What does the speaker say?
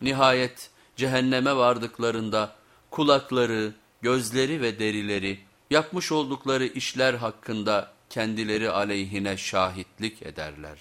Nihayet cehenneme vardıklarında kulakları, gözleri ve derileri yapmış oldukları işler hakkında kendileri aleyhine şahitlik ederler.